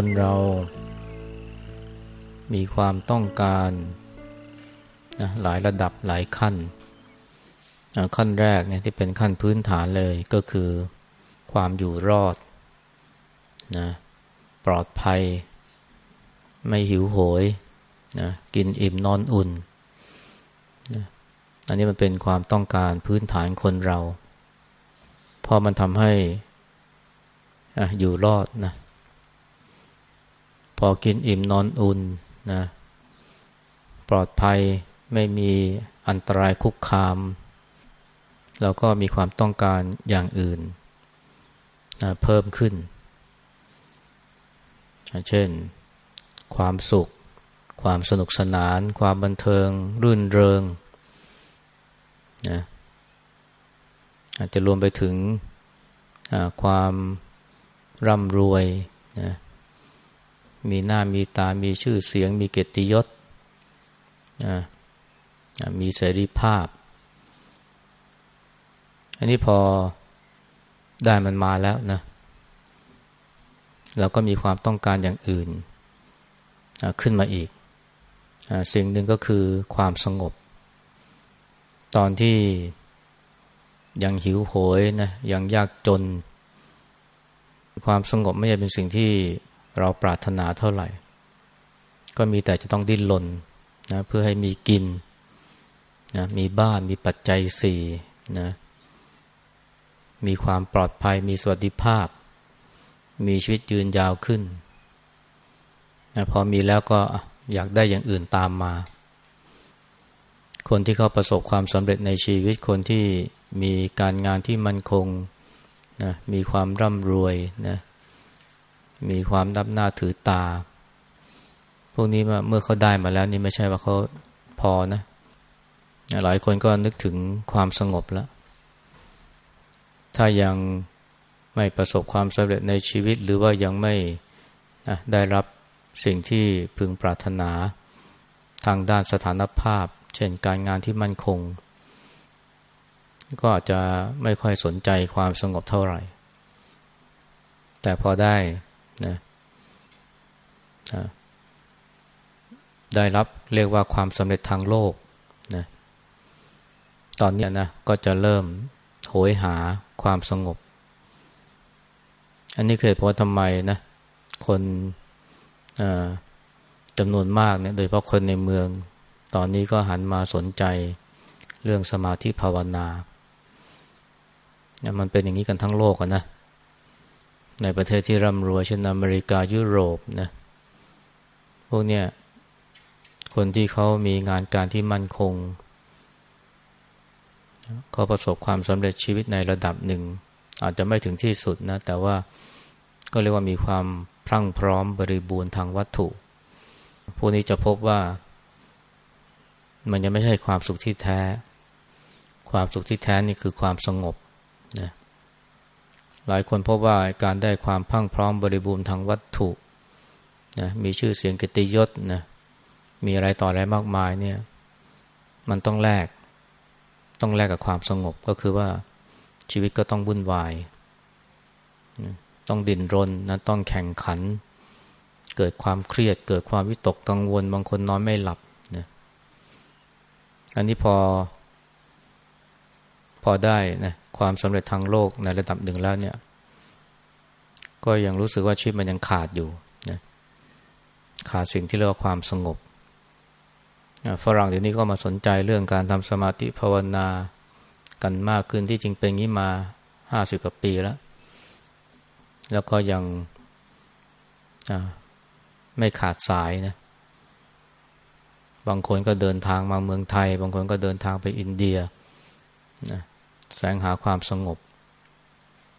คนเรา มีความต้องการนะหลายระดับหลายขั้น ขั้นแรกเนี่ยที่เป็นขั้นพื้นฐานเลยก็คือความอยู่รอดนะปลอดภัย ไม่หิวโหยนะกินอิ่มนอนอุ่นนะอันนี้มันเป็นความต้องการพื้นฐานคนเรา พอมันทำให้อยู่รอดนะ พอกินอิ่มนอนอุ่นนะปลอดภัยไม่มีอันตรายคุกคามเราก็มีความต้องการอย่างอื่นนะเพิ่มขึ้น เช่น ความสุข ความสนุกสนาน ความบันเทิง รื่นเริงนะอาจจะรวมไปถึงความร่ำรวยนะ มีหน้ามีตามีชื่อเสียง มีเกียรติยศมีเสรีภาพ อันนี้พอได้มันมาแล้วนะเราก็มีความต้องการอย่างอื่นขึ้นมาอีกสิ่งหนึ่งก็คือความสงบ ตอนที่ยังหิวโหยนะยังยากจน ความสงบไม่ใช่เป็นสิ่งที่ เราปรารถนาเท่าไหร่ ก็มีแต่จะต้องดิ้นรนนะเพื่อให้มีกินนะมีบ้านมีปัจจัยสี่นะมีความปลอดภัยมีสวัสดิภาพ มีชีวิตยืนยาวขึ้นนะพอมีแล้วก็อยากได้อย่างอื่นตามมา คนที่เขาประสบความสำเร็จในชีวิตคนที่มีการงานที่มั่นคงนะมีความร่ำรวยนะ มีความนับหน้าถือตา พวกนี้เมื่อเขาได้มาแล้วนี่ไม่ใช่ว่าเขาพอนะ หลายคนก็นึกถึงความสงบแล้ว ถ้ายังไม่ประสบความสำเร็จในชีวิต หรือว่ายังไม่ได้รับสิ่งที่พึงปรารถนาทางด้านสถานภาพ เช่นการงานที่มั่นคง ก็อาจจะไม่ค่อยสนใจความสงบเท่าไหร่ แต่พอได้ นะได้รับเรียกว่าความสำเร็จทางโลกนะตอนนี้นะก็จะเริ่มโหยหาความสงบ อันนี้เคยเพราะทำไมนะคนจำนวนมากเนี่ยโดยเฉพาะคนในเมือง ตอนนี้ก็หันมาสนใจเรื่องสมาธิภาวนา มันเป็นอย่างนี้กันทั้งโลกนะ ในประเทศที่ร่ำรวยเช่นอเมริกายุโรปนะพวกเนี้ยคนที่เขามีงานการที่มั่นคงเขาประสบความสำเร็จชีวิตในระดับหนึ่ง อาจจะไม่ถึงที่สุดนะ แต่ว่าก็เรียกว่ามีความพรั่งพร้อมบริบูรณ์ทางวัตถุ พวกนี้จะพบว่า มันยังไม่ใช่ความสุขที่แท้ ความสุขที่แท้นี่คือความสงบ หลายคนพบว่าการได้ความพังพร้อมบริบูรณ์ทางวัตถุนะมีชื่อเสียงกิติยศนะมีอะไรต่ออะไรมากมายเนี่ยมันต้องแลกต้องแลกกับความสงบก็คือว่าชีวิตก็ต้องวุ่นวายต้องดิ้นรนนะต้องแข่งขัน เกิดความเครียด เกิดความวิตกกังวล บางคนนอนไม่หลับนะอันนี้พอ พอได้นะความสำเร็จทางโลกในระดับหนึ่งแล้วเนี่ย ก็ยังรู้สึกว่าชีวิตมันยังขาดอยู่นะขาดสิ่งที่เรียกว่าความสงบฝรั่งเดี๋ยวนี้ก็มาสนใจเรื่องการทำสมาธิภาวนากันมากขึ้นที่จริงเป็นงี้มาห้าสิบกว่าปีแล้ว แล้วก็ยังไม่ขาดสายนะ บางคนก็เดินทางมาเมืองไทย บางคนก็เดินทางไปอินเดีย นะแสวงหาความสงบ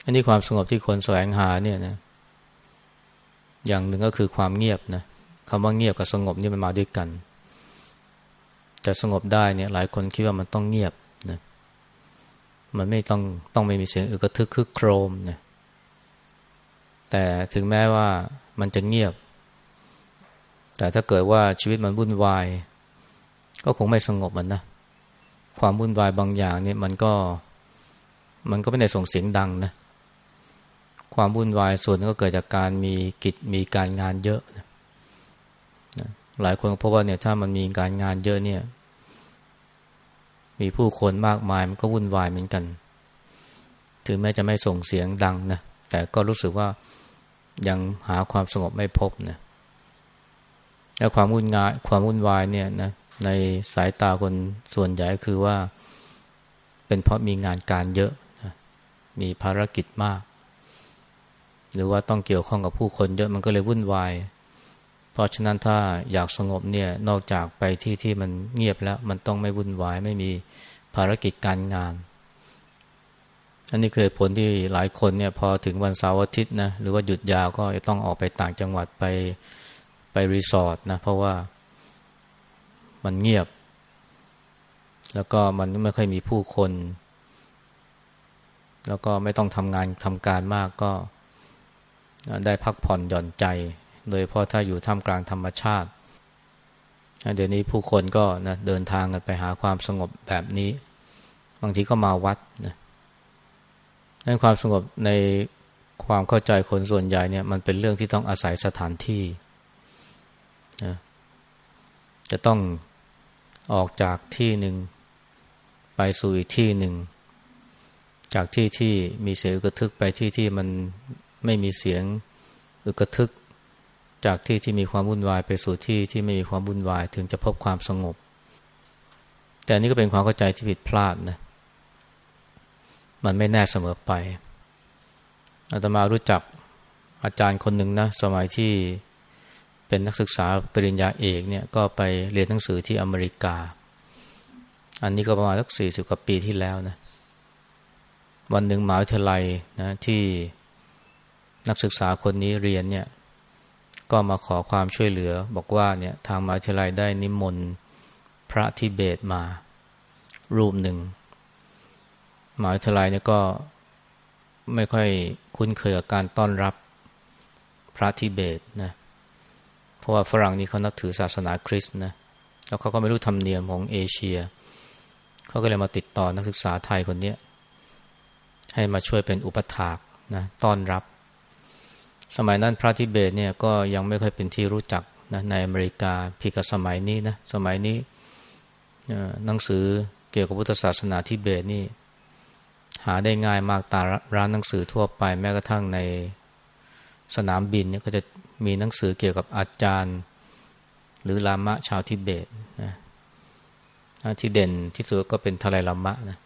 อันนี้ความสงบที่คนแสวงหาเนี่ยนะ อย่างหนึ่งก็คือความเงียบนะคำว่าเงียบกับสงบนี่มันมาด้วยกัน แต่สงบได้เนี่ย หลายคนคิดว่ามันต้องเงียบนะมันไม่ต้องต้องไม่มีเสียงอึกระทึกคึกโครมนะแต่ถึงแม้ว่ามันจะเงียบ แต่ถ้าเกิดว่าชีวิตมันวุ่นวาย ก็คงไม่สงบมันนะ ความวุ่นวายบางอย่างเนี่ยมันก็ มันก็ไม่ได้ส่งเสียงดังนะความวุ่นวายส่วนก็เกิดจากการมีกิจมีการงานเยอะนะหลายคนพบว่าเนี่ยถ้ามันมีการงานเยอะเนี่ย มีผู้คนมากมายมันก็วุ่นวายเหมือนกัน ถึงแม้จะไม่ส่งเสียงดังนะแต่ก็รู้สึกว่ายังหาความสงบไม่พบนะและความวุ่นงายความวุ่นวายเนี่ยนะ ในสายตาคนส่วนใหญ่คือว่า เป็นเพราะมีงานการเยอะมีภารกิจมาก หรือว่าต้องเกี่ยวข้องกับผู้คนเยอะมันก็เลยวุ่นวาย เพราะฉะนั้นถ้าอยากสงบเนี่ยนอกจากไปที่ที่มันเงียบแล้ว มันต้องไม่วุ่นวายไม่มีภารกิจการงาน อันนี้คือผลที่หลายคนเนี่ยพอถึงวันเสาร์อาทิตย์นะหรือว่าหยุดยาวก็ต้องออกไปต่างจังหวัดไปไปรีสอร์ทนะเพราะว่า มันเงียบ แล้วก็มันไม่ค่อยมีผู้คน แล้วก็ไม่ต้องทำงานทำการมากก็ได้พักผ่อนหย่อนใจ โดยเพราะถ้าอยู่ท่ามกลางธรรมชาติ เดี๋ยวนี้ผู้คนก็นะเดินทางกันไปหาความสงบแบบนี้ บางทีก็มาวัดนะนั่นความสงบในความเข้าใจคนส่วนใหญ่เนี่ยมันเป็นเรื่องที่ต้องอาศัยสถานที่นะจะต้อง ออกจากที่หนึ่ง ไปสู่อีกที่หนึ่ง จากที่ที่มีเสียงอึกทึกไปที่ที่มันไม่มีเสียงอึกทึก จากที่ที่มีความวุ่นวายไปสู่ที่ที่ไม่มีความวุ่นวายถึงจะพบความสงบ แต่นี่ก็เป็นความเข้าใจที่ผิดพลาดนะมันไม่แน่เสมอไปอาตมารู้จักอาจารย์คนหนึ่งนะ สมัยที่ เป็นนักศึกษาปริญญาเอกเนี่ยก็ไปเรียนหนังสือที่อเมริกา อันนี้ก็ประมาณสักสี่สิบกว่าปีที่แล้วนะวันหนึ่งมหาวิทยาลัยนะที่นักศึกษาคนนี้เรียนเนี่ยก็มาขอความช่วยเหลือ บอกว่าเนี่ยทางมหาวิทยาลัยได้นิมนต์พระทิเบตมา รูปหนึ่งมหาวิทยาลัยเนี่ยก็ไม่ค่อยคุ้นเคยกับการต้อนรับพระทิเบตนะ เพราะว่าฝรั่งนี่เขานับถือศาสนาคริสต์นะแล้วเขาก็ไม่รู้ธรรมเนียมของเอเชีย เขาก็เลยมาติดต่อนักศึกษาไทยคนนี้ให้มาช่วยเป็นอุปถากนะต้อนรับ สมัยนั้นพระทิเบตเนี่ยก็ยังไม่ค่อยเป็นที่รู้จักนะในอเมริกาพีกับสมัยนี้นะสมัยนี้หนังสือเกี่ยวกับพุทธศาสนาทิเบตนี่ หาได้ง่ายมากตาร้านหนังสือทั่วไปแม้กระทั่งในสนามบินเนี่ยก็จะ มีหนังสือเกี่ยวกับอาจารย์ หรือลามะชาวทิเบตนะที่เด่นที่สุดก็เป็นทะเลลามะนะ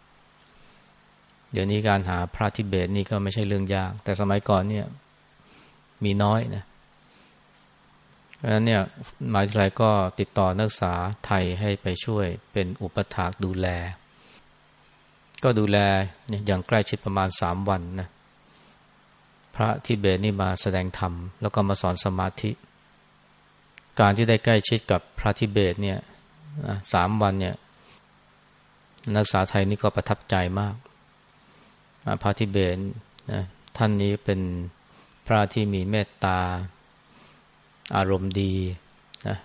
เดี๋ยวนี้การหาพระทิเบตนี่ก็ไม่ใช่เรื่องยาก แต่สมัยก่อนเนี่ยมีน้อยนะเพราะฉะนั้นเนี่ยมหาวิทยาลัยก็ติดต่อนักศึกษาไทยให้ไปช่วยเป็นอุปถากดูแล ก็ดูแลอย่างใกล้ชิดประมาณสามวันนะ พระทิเบตนี่มาแสดงธรรม แล้วก็มาสอนสมาธิ การที่ได้ใกล้ชิดกับพระทิเบตเนี่ยสามวันเนี่ย นักศึกษาไทยนี่ก็ประทับใจมาก พระทิเบตนะท่านนี้เป็นพระที่มีเมตตา อารมณ์ดีนะ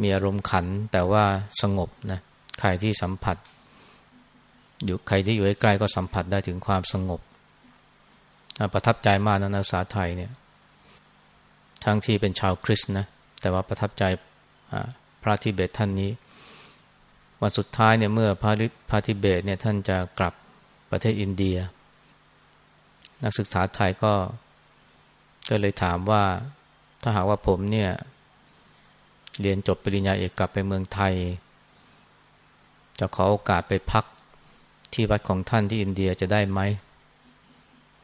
มีอารมณ์ขันแต่ว่าสงบนะใครที่สัมผัส อยู่ใครที่อยู่ใกล้ก็สัมผัสได้ถึงความสงบ ประทับใจมากนะนักศึกษาไทยเนี่ยทั้งที่เป็นชาวคริสต์นะแต่ว่าประทับใจพระทิเบตท่านนี้ วันสุดท้ายเนี่ยเมื่อพระพระทิเบตเนี่ยท่านจะกลับประเทศอินเดีย นักศึกษาไทยก็ก็เลยถามว่าถ้าหากว่าผมเนี่ยเรียนจบปริญญาเอกกลับไปเมืองไทย จะขอโอกาสไปพักที่วัดของท่านที่อินเดียจะได้ไหม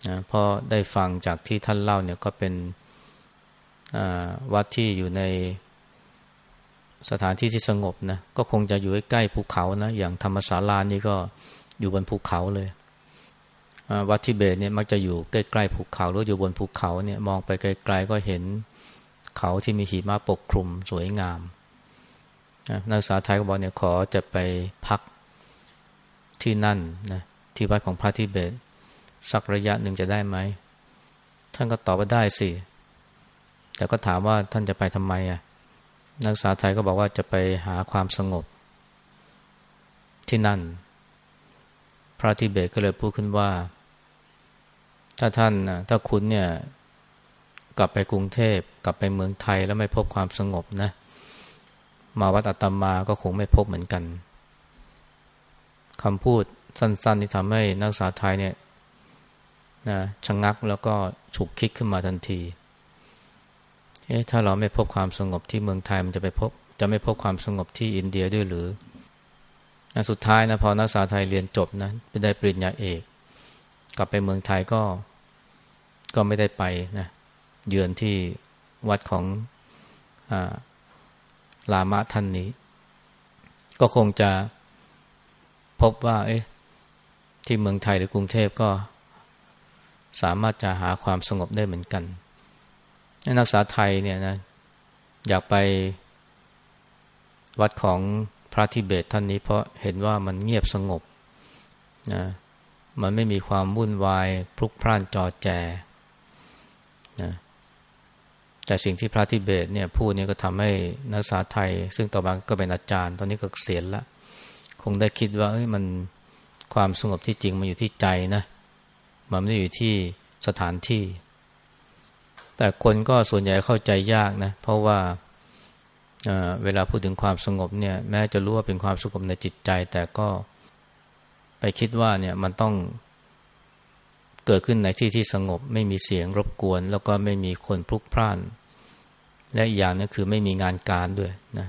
นะพอได้ฟังจากที่ท่านเล่าเนี่ยก็เป็นวัดที่อยู่ในสถานที่ที่สงบนะก็คงจะอยู่ใกล้ภูเขานะอย่างธรรมศาลานี่ก็อยู่บนภูเขาเลยวัดทิเบตเนี่ยมักจะอยู่ใกล้ๆภูเขาหรืออยู่บนภูเขาเนี่ยมองไปไกลๆก็เห็นเขาที่มีหิมะปกคลุมสวยงามนักศึกษาไทยก็บอกเนี่ยขอจะไปพักที่นั่นนะที่วัดของพระทิเบต สักระยะหนึ่งจะได้ไหม ท่านก็ตอบว่าได้สิ แต่ก็ถามว่าท่านจะไปทำไมอะ นักศึกษาไทยก็บอกว่าจะไปหาความสงบ ที่นั่น พระทิเบตก็เลยพูดขึ้นว่า ถ้าท่านนะถ้าคุณเนี่ย กลับไปกรุงเทพกลับไปเมืองไทยแล้วไม่พบความสงบนะ มาวัดอัตมาก็คงไม่พบเหมือนกันคำพูดสั้นๆที่ทำให้นักศึกษาไทยเนี่ย นะชะงงักแล้วก็ฉุกคิดขึ้นมาทันที เอ๊ะถ้าเราไม่พบความสงบที่เมืองไทยมันจะไปพบ จะไม่พบความสงบที่อินเดียด้วยหรือนะสุดท้ายนะพอนักศึกษาไทยเรียนจบนะไปได้ปริญญาเอก กลับไปเมืองไทยก็ก็ไม่ได้ไปนะเยือนที่วัดของอลามะท่านนี้ ก็คงจะพบว่า เอ๊ะที่เมืองไทยหรือกรุงเทพก็ สามารถจะหาความสงบได้เหมือนกันนักศึกษาไทยเนี่ยนะอยากไปวัดของพระทิเบตท่านนี้เพราะเห็นว่ามันเงียบสงบนะมันไม่มีความวุ่นวายพลุกพล่านจอแจนะแต่สิ่งที่พระทิเบตเนี่ยพูดเนี่ยก็ทำให้นักศึกษาไทย ซึ่งต่อมาก็เป็นอาจารย์ ตอนนี้ก็เสียแล้วคงได้คิดว่าเอ้ยมันความสงบที่จริงมันอยู่ที่ใจนะ มันไม่ได้อยู่ที่สถานที่ แต่คนก็ส่วนใหญ่เข้าใจยากนะ เพราะว่าเเวลาพูดถึงความสงบเนี่ย แม้จะรู้ว่าเป็นความสงบในจิตใจ แต่ก็ไปคิดว่าเนี่ยมันต้องเกิดขึ้นในที่ที่สงบ ไม่มีเสียงรบกวน แล้วก็ไม่มีคนพลุกพล่าน และอีกอย่างนึงคือไม่มีงานการด้วยนะ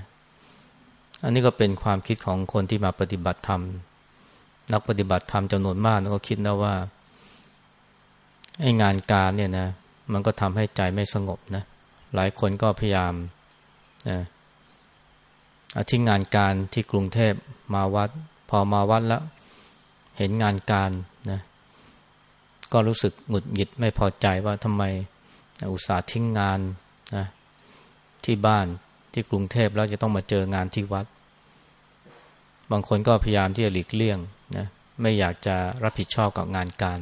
อันนี้ก็เป็นความคิดของคนที่มาปฏิบัติธรรม นักปฏิบัติธรรมจำนวนมากก็คิดนะว่า ไอ้งานการเนี่ยนะ มันก็ทำให้ใจไม่สงบนะ หลายคนก็พยายามนะทิ้งงานการที่กรุงเทพมาวัด พอมาวัดแล้ว เห็นงานการนะก็รู้สึกหงุดหงิดไม่พอใจว่าทำไมอุตส่าห์ทิ้งงานนะที่บ้านที่กรุงเทพแล้วจะต้องมาเจองานที่วัด บางคนก็พยายามที่จะหลีกเลี่ยงนะไม่อยากจะรับผิดชอบกับงานการ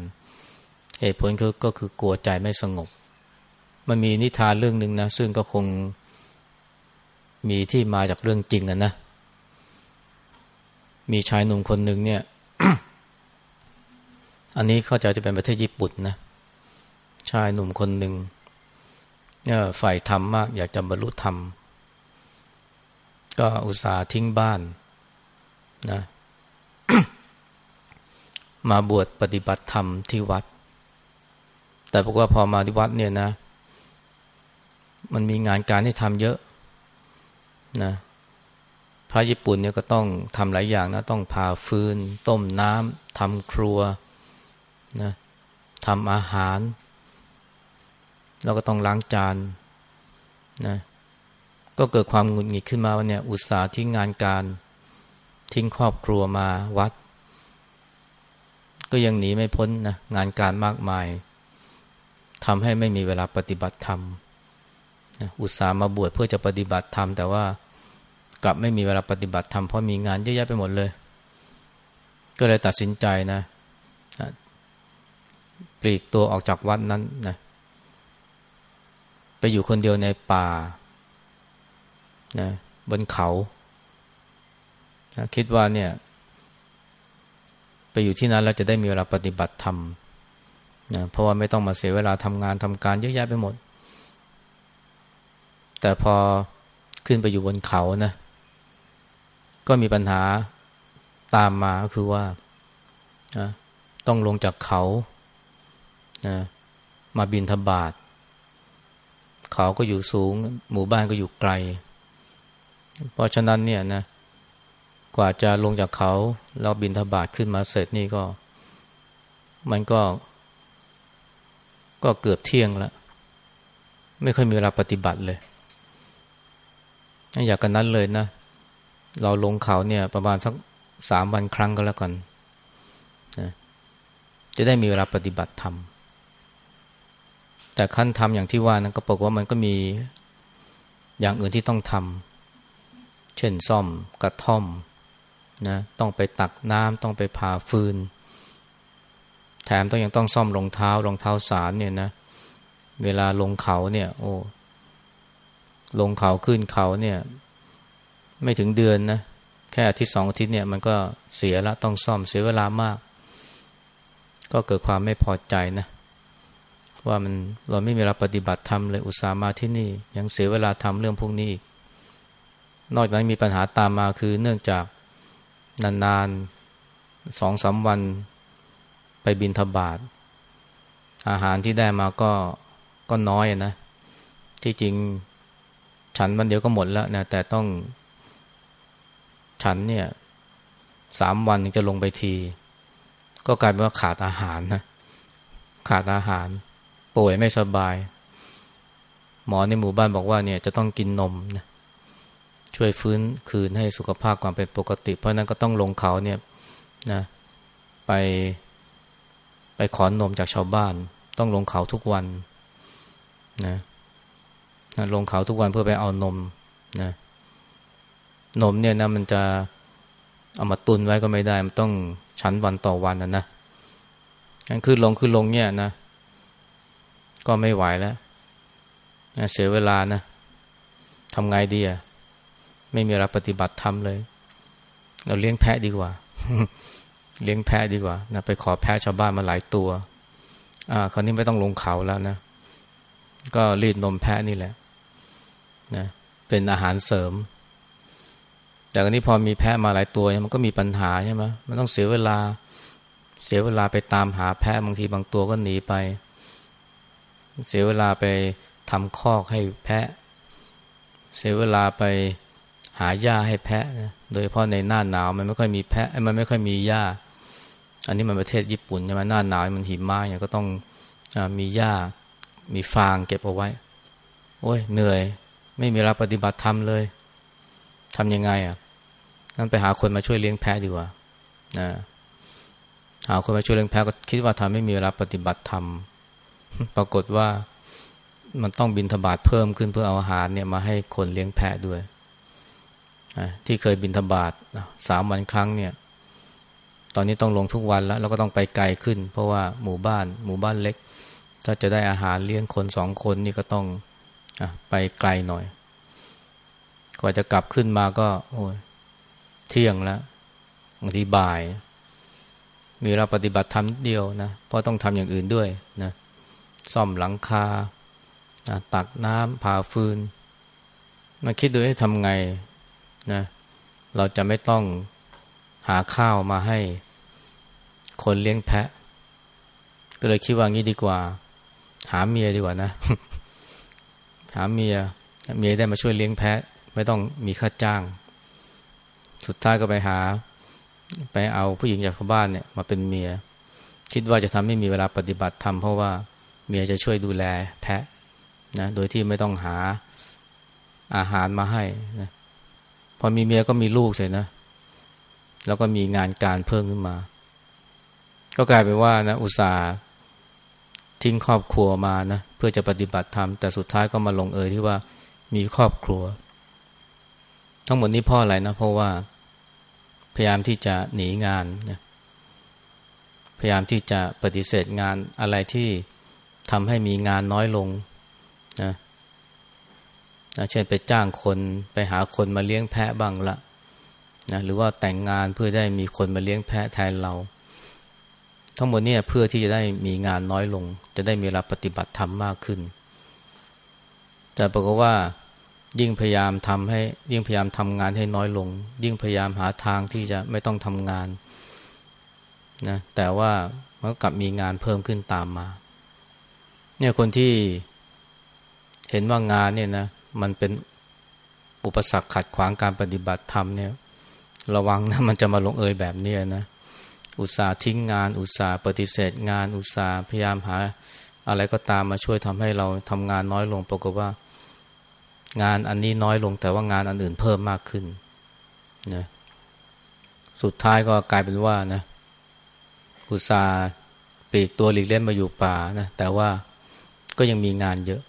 เหตุผลคือก็คือกลัวใจไม่สงบ มันมีนิทานเรื่องหนึ่งนะ ซึ่งก็คงมีที่มาจากเรื่องจริงนะนะ มีชายหนุ่มคนหนึ่งเนี่ย อันนี้เข้าใจจะเป็นประเทศญี่ปุ่นนะ ชายหนุ่มคนหนึ่งเนี่ยฝ่ายธรรมมาก อยากจะบรรลุธรรม ก็อุตส่าห์ทิ้งบ้านนะ มาบวชปฏิบัติธรรมที่วัด แต่บอกว่าพอมาที่วัดเนี่ยนะ มันมีงานการให้ทำเยอะนะพระญี่ปุ่นเนี่ยก็ต้องทำหลายอย่างนะต้องผ่าฟืน ต้มน้ำทำครัวนะทำอาหาร แล้วก็ต้องล้างจานนะก็เกิดความหงุดหงิดขึ้นมาว่าเนี่ย อุตสาห์ทิ้งงานการทิ้งครอบครัวมาวัด ก็ยังหนีไม่พ้นนะงานการมากมาย ทำให้ไม่มีเวลาปฏิบัติธรรมอุตส่าห์มาบวชเพื่อจะปฏิบัติธรรมแต่ว่ากลับไม่มีเวลาปฏิบัติธรรมเพราะมีงานเยอะแยะไปหมดเลย ก็เลยตัดสินใจนะปลีกตัวออกจากวัดนั้นนะไปอยู่คนเดียวในป่านะบนเขานะคิดว่าเนี่ย ไปอยู่ที่นั้นแล้วจะได้มีเวลาปฏิบัติธรรม นะเพราะว่าไม่ต้องมาเสียเวลาทำงานทำการเยอะแยะไปหมด แต่พอขึ้นไปอยู่บนเขานะก็มีปัญหาตามมาก็คือว่านะต้องลงจากเขานะมาบินทบาทเขาก็อยู่สูง หมู่บ้านก็อยู่ไกล เพราะฉะนั้นเนี่ยนะกว่าจะลงจากเขาแล้วบินทบาทขึ้นมาเสร็จนี่ก็ มันก็ ก็เกือบเที่ยงแล้วไม่ค่อยมีเวลาปฏิบัติเลยอยากกันนั้นเลยนะ เราลงเขาเนี่ย ประมาณสักสามวันครั้งก็แล้วกันนะจะได้มีเวลาปฏิบัติธรรมแต่ขั้นทำอย่างที่ว่านั้นก็บอกว่ามันก็มีอย่างอื่นที่ต้องทำเช่นซ่อมกระท่อมนะต้องไปตักน้ำต้องไปผ่าฟืน มต้องยังต้องซ่อมรองเท้ารองเท้าสารเนี่ยนะ เวลาลงเขาเนี่ย โอ้ลงเขาขึ้นเขาเนี่ย ไม่ถึงเดือนนะแค่อาทิตย์สองอาทิตย์เนี่ยมันก็เสียละต้องซ่อมเสียเวลามาก ก็เกิดความไม่พอใจนะว่ามันเราไม่มีเวลาปฏิบัติธรรมเลยอุตส่าห์มาที่นี่ ยังเสียเวลาทำเรื่องพวกนี้อีกนอกจากนั้นมีปัญหาตามมาคือเนื่องจากนานๆสองสาวัน ไปบินทบาทอาหารที่ได้มาก็ก็น้อยนะ ที่จริงฉันวันเดียวก็หมดแล้วนะแต่ต้อง ฉันเนี่ยสามวันถึงจะลงไปที ก็กลายเป็นว่าขาดอาหารนะขาดอาหาร ป่วยไม่สบาย หมอในหมู่บ้านบอกว่าเนี่ยจะต้องกินนมนะช่วยฟื้นคืนให้สุขภาพความเป็นปกติ เพราะนั้นก็ต้องลงเขาเนี่ยนะ ไป ไปขอนนมจากชาวบ้าน ต้องลงเขาทุกวันนะนะลงเขาทุกวันเพื่อไปเอานมนะนมเนี่ยนะมันจะเอามาตุนไว้ก็ไม่ได้ มันต้องชั้นวันต่อวันนะนะงั้นคือลงคือลงเนี่ยนะ ก็ไม่ไหวแล้วนะเสียเวลานะทำไงดีอะไม่มีเวลาปฏิบัติธรรมเลย เราเลี้ยงแพะดีกว่า เลี้ยงแพะดีกว่านะไปขอแพะชาวบ้านมาหลายตัว อ่า คราวนี้ไม่ต้องลงเขาแล้วนะ ก็รีดนมแพะนี่แหละนะเป็นอาหารเสริม แต่อันนี้พอมีแพะมาหลายตัวมันก็มีปัญหาใช่ไหมมันต้องเสียเวลา เสียเวลาไปตามหาแพะบางทีบางตัวก็หนีไป เสียเวลาไปทำคอกให้แพะ เสียเวลาไปหาหญ้าให้แพะนะโดยเฉพาะในหน้าหนาวมันไม่ค่อยมีแพะ มันไม่ค่อยมีหญ้า อันนี้มันประเทศญี่ปุ่นใช่ไหมหน้าหนาวมันหิมะเนี่ยก็ต้องอมีหญ้ามีฟางเก็บเอาไว้ โอ้ยเหนื่อย ไม่มีเวลาปฏิบัติธรรมเลยทำยังไงอะงั้นไปหาคนมาช่วยเลี้ยงแพะดีกว่านะหาคนมาช่วยเลี้ยงแพะก็คิดว่าทำไม่มีเวลาปฏิบัติธรรมปรากฏว่ามันต้องบินทบาทเพิ่มขึ้นเพื่อเอาอาหารเนี่ยมาให้คนเลี้ยงแพะด้วยที่เคยบินทบาทสามวันครั้งเนี่ย ตอนนี้ต้องลงทุกวันแล้วแล้วก็ต้องไปไกลขึ้น เพราะว่าหมู่บ้านหมู่บ้านเล็ก ถ้าจะได้อาหารเลี้ยงคนสองคนนี่ก็ต้องอไปไกลหน่อยกว่าจะกลับขึ้นมาก็ โอ้ยเที่ยงแล้วบางทีบ่าย มีเราปฏิบัติทำเดียวนะเพราะต้องทำอย่างอื่นด้วยนะซ่อมหลังคาตักน้ำผ่าฟืนมาคิดดูให้ทำไงนะเราจะไม่ต้อง หาข้าวมาให้ คนเลี้ยงแพะ ก็เลยคิดว่างี้ดีกว่า หาเมียดีกว่านะ หาเมียเมียได้มาช่วยเลี้ยงแพะ ไม่ต้องมีค่าจ้าง สุดท้ายก็ไปหา ไปเอาผู้หญิงจากบ้านเนี่ย มาเป็นเมีย คิดว่าจะทำให้มีเวลาปฏิบัติธรรมเพราะว่าเมียจะช่วยดูแลแพะนะโดยที่ไม่ต้องหาอาหารมาให้นะพอมีเมียก็มีลูกเสร็จนะ แล้วก็มีงานการเพิ่มขึ้นมา ก็กลายเป็นว่านะอุตส่าห์ทิ้งครอบครัวมานะเพื่อจะปฏิบัติธรรมแต่สุดท้ายก็มาลงเอยที่ว่ามีครอบครัว ทั้งหมดนี้พ่ออะไรนะเพราะว่า พยายามที่จะหนีงานนะพยายามที่จะปฏิเสธงานอะไรที่ทำให้มีงานน้อยลงนะนะเช่นไปจ้างคนไปหาคนมาเลี้ยงแพะบ้างละ นะหรือว่าแต่งงานเพื่อได้มีคนมาเลี้ยงแพะแทนเรา ทั้งหมดนี้เพื่อที่จะได้มีงานน้อยลง จะได้มีเวลาปฏิบัติธรรมมากขึ้น แต่ปรากฏว่ายิ่งพยายามทำให้ยิ่งพยายามทำงานให้น้อยลง ยิ่งพยายามหาทางที่จะไม่ต้องทำงานนะแต่ว่ามันก็กลับมีงานเพิ่มขึ้นตามมา เนี่ยคนที่เห็นว่างานเนี่ยนะมันเป็นอุปสรรคขัดขวางการปฏิบัติธรรมเนี่ย ระวังนะมันจะมาลงเอยแบบนี้นะ อุตส่าห์ทิ้งงาน อุตส่าห์ปฏิเสธงาน อุตส่าห์พยายามหา อะไรก็ตามมาช่วยทำให้เราทำงานน้อยลงปรากฏว่า งานอันนี้น้อยลงแต่ว่างานอันอื่นเพิ่มมากขึ้นนะสุดท้ายก็กลายเป็นว่านะ อุตส่าห์ปลีกตัวหลีกเล่นมาอยู่ป่านะแต่ว่าก็ยังมีงานเยอะ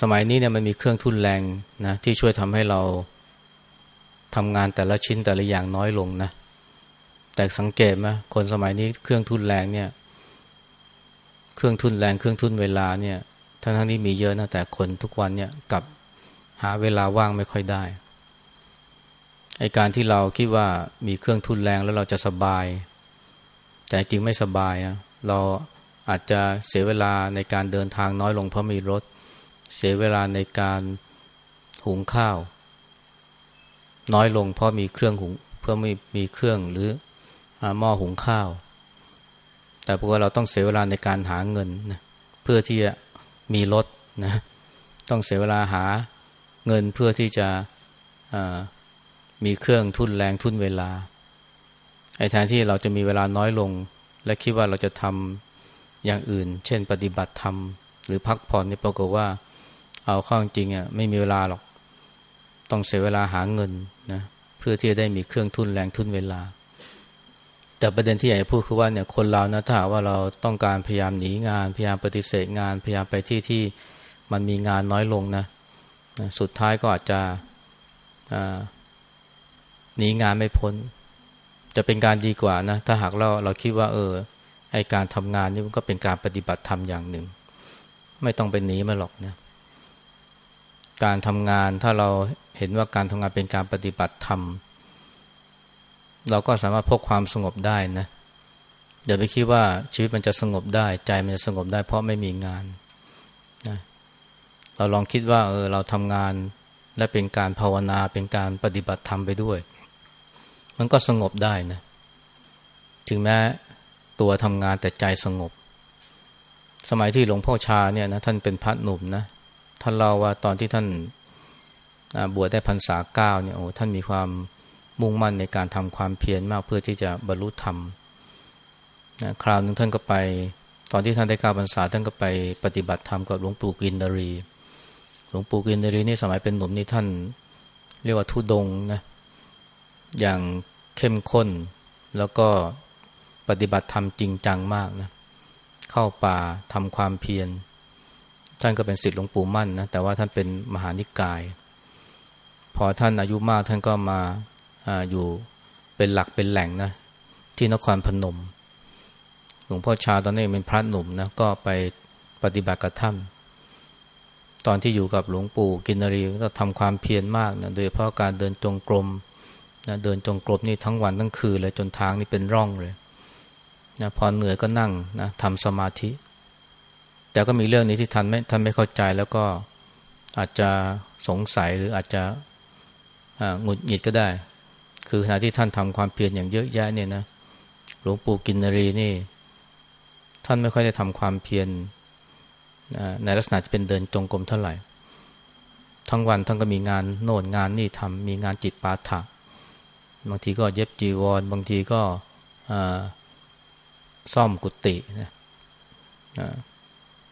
สมัยนี้เนี่ยมันมีเครื่องทุนแรงนะที่ช่วยทำให้เรา ทำงานแต่ละชิ้นแต่ละอย่างน้อยลงนะ แต่สังเกตไหมคนสมัยนี้เครื่องทุนแรงเนี่ย เครื่องทุนแรงเครื่องทุนเวลาเนี่ยทั้งทั้งนี้มีเยอะนะแต่คนทุกวันเนี่ยกับหาเวลาว่างไม่ค่อยได้ไอการที่เราคิดว่ามีเครื่องทุนแรงแล้วเราจะสบาย แต่จริงไม่สบายอะเราอาจจะเสียเวลาในการเดินทางน้อยลงเพราะมีรถ เสียเวลาในการหุงข้าว น้อยลงเพราะมีเครื่องหุงเพื่อไมีมีเครื่องหรือหม้อหุงข้าว แต่พวกเราต้องเสียเวลาในการหาเงินนะเพื่อที่จะมีรถนะต้องเสียเวลาหาเงินเพื่อที่จะมีเครื่องทุนแรงทุนเวลาไอ้แทนที่เราจะมีเวลาน้อยลง และคิดว่าเราจะทำอย่างอื่น เช่น ปฏิบัติธรรมหรือพักผ่อนนี่ปรากฏว่า เอาข้าจริงอะไม่มีเวลาหรอก ต้องเสียเวลาหาเงินนะเพื่อที่จะได้มีเครื่องทุนแรงทุนเวลา แต่ประเด็นที่อยากจะพูดคือว่าเนี่ยคนเรานะถ้าว่าเราต้องการพยายามหนีงาน พยายามปฏิเสธงาน พยายามไปที่ที่มันมีงานน้อยลงนะนะสุดท้ายก็อาจจะหนีงานไม่พ้น จะเป็นการดีกว่านะถ้าหากเราเราคิดว่า เออไอการทำงานนี่มันก็เป็นการปฏิบัติธรรมอย่างหนึ่ง ไม่ต้องไปหนีมาหรอกนะ การทำงานถ้าเราเห็นว่าการทำงานเป็นการปฏิบัติธรรม เราก็สามารถพกความสงบได้นะเดี๋ยวไปคิดว่าชีวิตมันจะสงบได้ ใจมันจะสงบได้ เพราะไม่มีงานนะเราลองคิดว่า เออเราทำงานและเป็นการภาวนาเป็นการปฏิบัติธรรมไปด้วย มันก็สงบได้นะ ถึงแม้ตัวทำงานแต่ใจสงบ สมัยที่หลวงพ่อชาเนี่ยนะท่านเป็นพระหนุ่มนะ ท่านเล่าว่าตอนที่ท่านบวชได้พรรษาเก้าเนี่ยโอ้ท่านมีความมุ่งมั่นในการทำความเพียรมากเพื่อที่จะบรรลุธรรมนะคราวหนึ่งท่านก็ไป ตอนที่ท่านได้ก้าพรรษาท่านก็ไปปฏิบัติธรรมกับหลวงปู่กินดารี หลวงปู่กินนรีนี่สมัยเป็นหนุ่มนี่ท่าน เรียกว่าทุดงนะอย่างเข้มข้น แล้วก็ปฏิบัติธรรมจริงจังมากนะเข้าป่าทำความเพียร ท่านก็เป็นศิษย์หลวงปู่มั่นนะแต่ว่าท่านเป็นมหานิกาย พอท่านอายุมากท่านก็มาออยู่เป็นหลักเป็นแหล่งนะที่นครพนม หลวงพ่อชาตอนนี้เป็นพระหนุ่มนะก็ไปปฏิบัติกับท่านตอนที่อยู่กับหลวงปู่กินรีก็ทำความเพียรมากนะโดยเพราะการเดินจงกรมนะเดินจงกรมนี่ทั้งวันทั้งคืนเลยจนทางนี่เป็นร่องเลยนะพอเหนื่อยก็นั่งนะทำสมาธิ แต่ก็มีเรื่องนี้ที่ท่านไม่ท่านไม่เข้าใจแล้วก็อาจจะสงสัยหรืออาจจะหงุดหงิดก็ได้ คือขณะที่ท่านทำความเพียรอย่างเยอะแยะเนี่ยนะหลวงปู่กินรีนี่ ท่านไม่ค่อยได้ทำความเพียรในลักษณะที่เป็นเดินจงกรมเท่าไหร่ ทั้งวันทั้งก็มีงานโน่นงานนี่ทำมีงานจิตปาถะบางทีก็เย็บจีวร บางทีก็ซ่อมกุฏินะ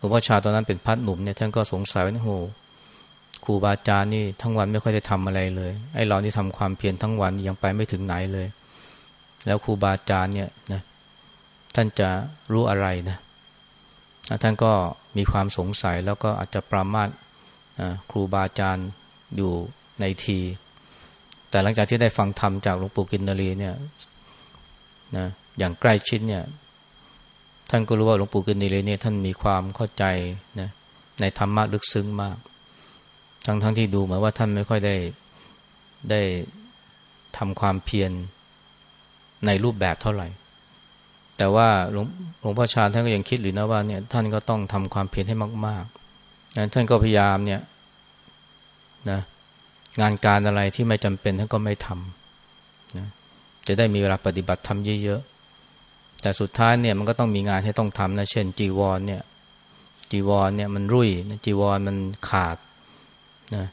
ลวงพ่อชาตอนนั้นเป็นพัดหนุ่มเนี่ยท่านก็สงสัยว่าโอ้ครูบาอาจารย์นี่ทั้งวันไม่ค่อยได้ทำอะไรเลยไอ้เรานี่ทำความเพียรทั้งวันยังไปไม่ถึงไหนเลย แล้วครูบาอาจารย์เนี่ยนะท่านจะรู้อะไรนะท่านก็มีความสงสัยแล้วก็อาจจะปรามาสครูบาอาจารย์อยู่ในที แต่หลังจากที่ได้ฟังธรรมจากหลวงปู่กินนรีเนี่ยนะอย่างใกล้ชิดเนี่ย ท่านก็รู้ว่าหลวงปู่กินนรีเนี่ยท่านมีความเข้าใจนะในธรรมะลึกซึ้งมาก ทั้งทั้งที่ดูเหมือนว่าท่านไม่ค่อยได้ได้ทำความเพียรในรูปแบบเท่าไหร่ แต่ว่าหลวงหลวงพ่อชาท่านก็ยังคิดหรือนะว่าเนี่ยท่านก็ต้องทำความเพียรให้มากๆนะท่านก็พยายามเนี่ยนะงานการอะไรที่ไม่จำเป็นท่านก็ไม่ทำนะจะได้มีเวลาปฏิบัติทำเยอะ แต่สุดท้ายเนี่ยมันก็ต้องมีงานให้ต้องทำนะเช่น จีวรเนี่ย จีวรเนี่ยมันรุ่ยจีวรมันขาดนะ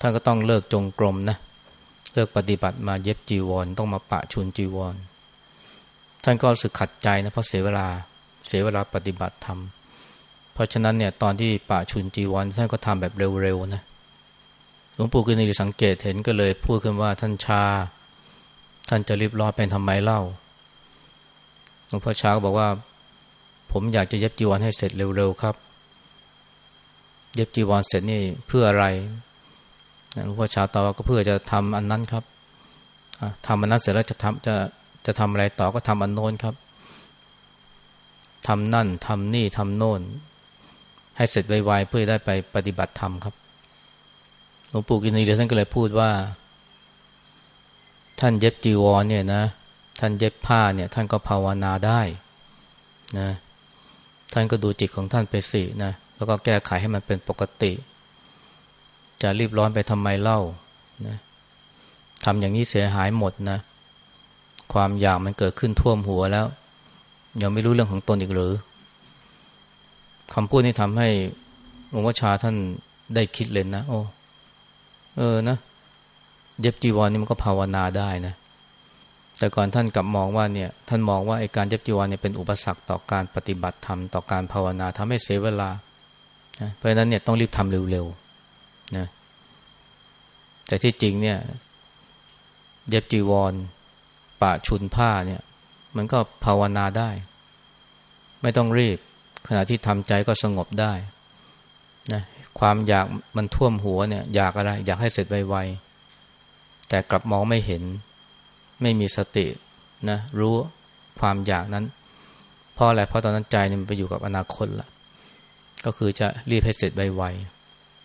ท่านก็ต้องเลิกจงกรมนะเลิกปฏิบัติมาเย็บจีวร ต้องมาปะชุนจีวร ท่านก็รู้สึกขัดใจนะเพราะเสียเวลาเสียเวลาปฏิบัติธรรมเพราะฉะนั้นเนี่ยตอนที่ป่าชุนจีวรท่านก็ทำแบบเร็วๆนะหลวงปู่กินีสังเกตเห็นก็เลยพูดขึ้นว่าท่านชา ท่านจะรีบร้อนเป็นทำไมเล่า ลวงพ่อช้าบอกว่า ผมอยากจะเย็บจีวรให้เสร็จเร็วๆครับ เย็บจีวรเสร็จนี่เพื่ออะไรหลวงพ่อชาตอบว่าก็เพื่อจะทำอันนั้นครับทำอันนั้นเสร็จแล้วจะทำจะจะทำอะไรต่อก็ทำอันโน้นครับทำนั่นทำนี่ทำโน่น ให้เสร็จไวๆเพื่อได้ไปปฏิบัติธรรมครับหลวงปู่กินีเดียท่านก็เลยพูดว่า ท่านเย็บจีวรเนี่ยนะ ท่านเย็บผ้าเนี่ย ท่านก็ภาวนาได้นะท่านก็ดูจิตของท่านไปสินะแล้วก็แก้ไขให้มันเป็นปกติ จะรีบร้อนไปทำไมเล่านะทำอย่างนี้เสียหายหมดนะ ความอยากมันเกิดขึ้นท่วมหัวแล้ว ยังไม่รู้เรื่องของตนอีกหรือคำพูดนี้ทำให้หลวงพ่อชาท่านได้คิดเลยนะ โอ้ เออนะ เย็บจีวรนี่มันก็ภาวนาได้นะ แต่ก่อนท่านกลับมองว่าเนี่ยท่านมองว่าไอ้การเย็บจีวรเนี่ยเป็นอุปสรรคต่อการปฏิบัติธรรมต่อการภาวนาทำให้เสียเวลาเพราะฉะนั้นเนี่ยต้องรีบทำเร็วๆนะแต่ที่จริงเนี่ย เย็บจีวรปะชุนผ้าเนี่ย มันก็ภาวนาได้ ไม่ต้องรีบ ขณะที่ทำใจก็สงบได้นะความอยากมันท่วมหัวเนี่ย อยากอะไร อยากให้เสร็จไวๆแต่กลับมองไม่เห็น ไม่มีสตินะรู้ความอยากนั้นเพราะอะไรเพราะตอนนั้นใจมันไปอยู่กับอนาคตละก็คือจะรีบให้เสร็จไว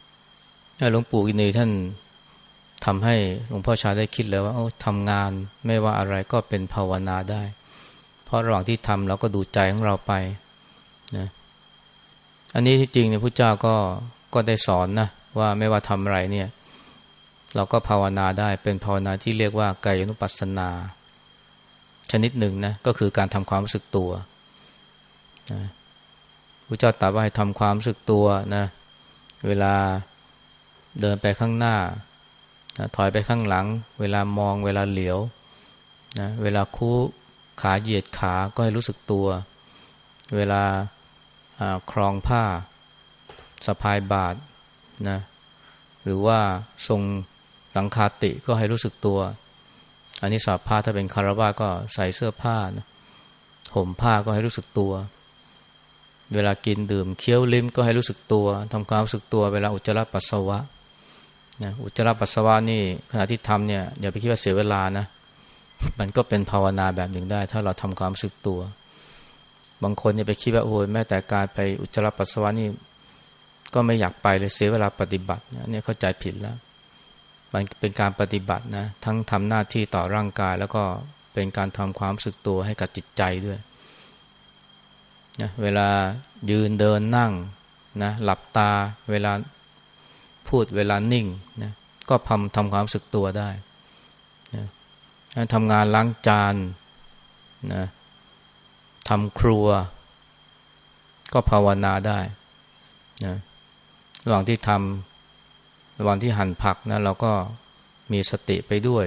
ๆหลวงปู่กินีท่านทำให้หลวงพ่อชาได้คิดเลยว่าทำงานไม่ว่าอะไรก็เป็นภาวนาได้ เพราะระหว่างที่ทำเราก็ดูใจของเราไปนะอันนี้ที่จริงเนี่ยพระเจ้าก็ก็ได้สอนนะว่าไม่ว่าทำอะไรเนี่ย เราก็ภาวนาได้เป็นภาวนาที่เรียกว่ากายนุปัสสนา ชนิดหนึ่งนะก็คือการทำความรู้สึกตัวนะพระเจ้าตรัสว่าให้ทำความรู้สึกตัวนะเวลาเดินไปข้างหน้านะถอยไปข้างหลัง เวลามองเวลาเหลียวนะเวลาคู่ขาเหยียดขาก็ให้รู้สึกตัว เวลาครองผ้าสะพายบาทนะหรือว่าทรง หลังคาติก็ให้รู้สึกตัว อันนี้สอบผ้าถ้าเป็นคารวาก็ใส่เสื้อผ้านะห่มผ้าก็ให้รู้สึกตัว เวลากินดื่มเคี้ยวลิ้มก็ให้รู้สึกตัวทำความรู้สึกตัวเวลาอุจจาระปัสสาวะนะอุจจาระปัสสาวะนี่ขณะที่ทำเนี่ยอย่าไปคิดว่าเสียเวลานะ มันก็เป็นภาวนาแบบหนึ่งได้ ถ้าเราทำความรู้สึกตัว บางคนเนี่ยไปคิดว่าโอ้ยแม้แต่การไปอุจจาระปัสสาวะนี่ก็ไม่อยากไปเลยเสียเวลาปฏิบัติเนี่ยเข้าใจผิดแล้ว มันเป็นการปฏิบัตินะ ทั้งทำหน้าที่ต่อร่างกาย แล้วก็เป็นการทำความสึกตัวให้กับจิตใจด้วยนะเวลายืนเดินนั่งนะหลับตาเวลาพูดเวลานิ่งนะก็ทำทำความสึกตัวได้นะทำงานล้างจานนะทำครัว ก็ภาวนาได้นะระหว่างที่ทำ ระหว่างที่หั่นผักนะเราก็มีสติไปด้วย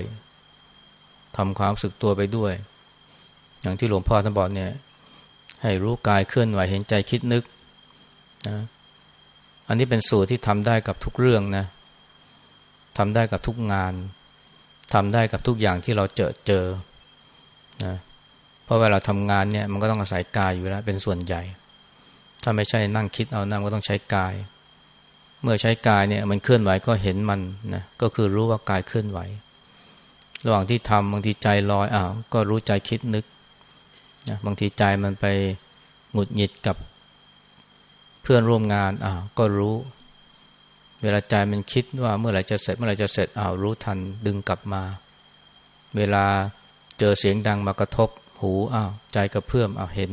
ทำความสึกตัวไปด้วย อย่างที่หลวงพ่อท่านบอกเนี่ย ให้รู้กายเคลื่อนไหวเห็นใจคิดนึกนะอันนี้เป็นสูตรที่ทำได้กับทุกเรื่องนะทำได้กับทุกงานทำได้กับทุกอย่างที่เราเจอเจอนะเพราะเวลาทำงานเนี่ย มันก็ต้องอาศัยกายอยู่แล้ว เป็นส่วนใหญ่ ถ้าไม่ใช่นั่งคิดเอานั่งก็ต้องใช้กาย เมื่อใช้กายเนี่ยมันเคลื่อนไหวก็เห็นมันนะก็คือรู้ว่ากายเคลื่อนไหว ระหว่างที่ทำบางทีใจลอยอ้าวก็รู้ใจคิดนึกนะบางทีใจมันไปหงุดหงิดกับเพื่อนร่วมงานอ้าวก็รู้ เวลาใจมันคิดว่าเมื่อไหร่จะเสร็จเมื่อไหร่จะเสร็จอ้าวรู้ทันดึงกลับมา เวลาเจอเสียงดังมากระทบ หูอ้าวใจกระเพื่อมอ้าวเห็น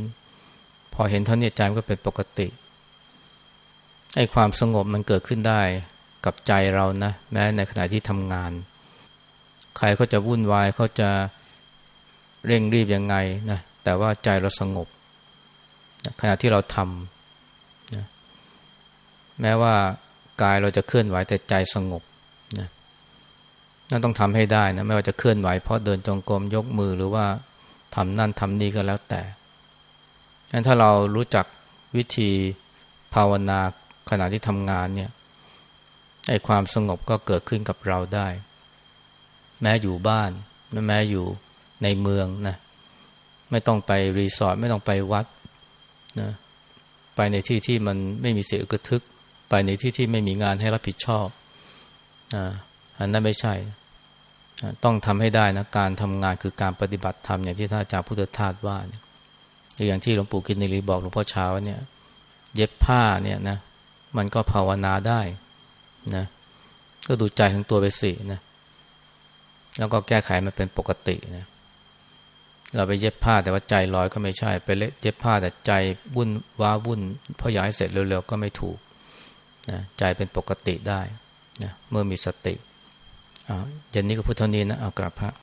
พอเห็นเท่านี้ใจมันก็เป็นปกติ ไอ้ความสงบมันเกิดขึ้นได้กับใจเรานะแม้ในขณะที่ทำงาน ใครเขาจะวุ่นวายเขาจะเร่งรีบยังไงนะแต่ว่าใจเราสงบขณะที่เราทำนะแม้ว่ากายเราจะเคลื่อนไหวแต่ใจสงบนะนั่นต้องทำให้ได้นะไม่ว่าจะเคลื่อนไหวเพราะเดินจงกรมยกมือหรือว่าทำนั่นทำนี่ก็แล้วแต่งั้นถ้าเรารู้จักวิธีภาวนา ขณะที่ทำงานเนี่ยไอ้ความสงบก็เกิดขึ้นกับเราได้ แม้อยู่บ้านไม่แม้อยู่ในเมืองนะไม่ต้องไปรีสอร์ทไม่ต้องไปวัดนะไปในที่ที่มันไม่มีเสียงกระทึก ไปในที่ที่ไม่มีงานให้รับผิดชอบอ่าอันนั้นไม่ใช่ ต้องทำให้ได้นะการทำงานคือการปฏิบัติธรรมอย่างที่ท่านอาจารย์พุทธทาสว่าเนี่ยอย่างที่หลวงปู่กินนิรีบอกหลวงพ่อเช้าเนี่ย เย็บผ้าเนี่ยนะ มันก็ภาวนาได้นะก็ดูใจของตัวไปสินะแล้วก็แก้ไขมันเป็นปกตินะเราไปเย็บผ้าแต่ว่าใจลอยก็ไม่ใช่ไปเย็บผ้าแต่ใจวุ่นว้าวุ่นเพราะอยากให้เสร็จเร็วๆก็ไม่ถูกนะใจเป็นปกติได้นะเมื่อมีสติอ่าเย็นนี้ก็พุทธนี้นะเอากราบพระ